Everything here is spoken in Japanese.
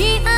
い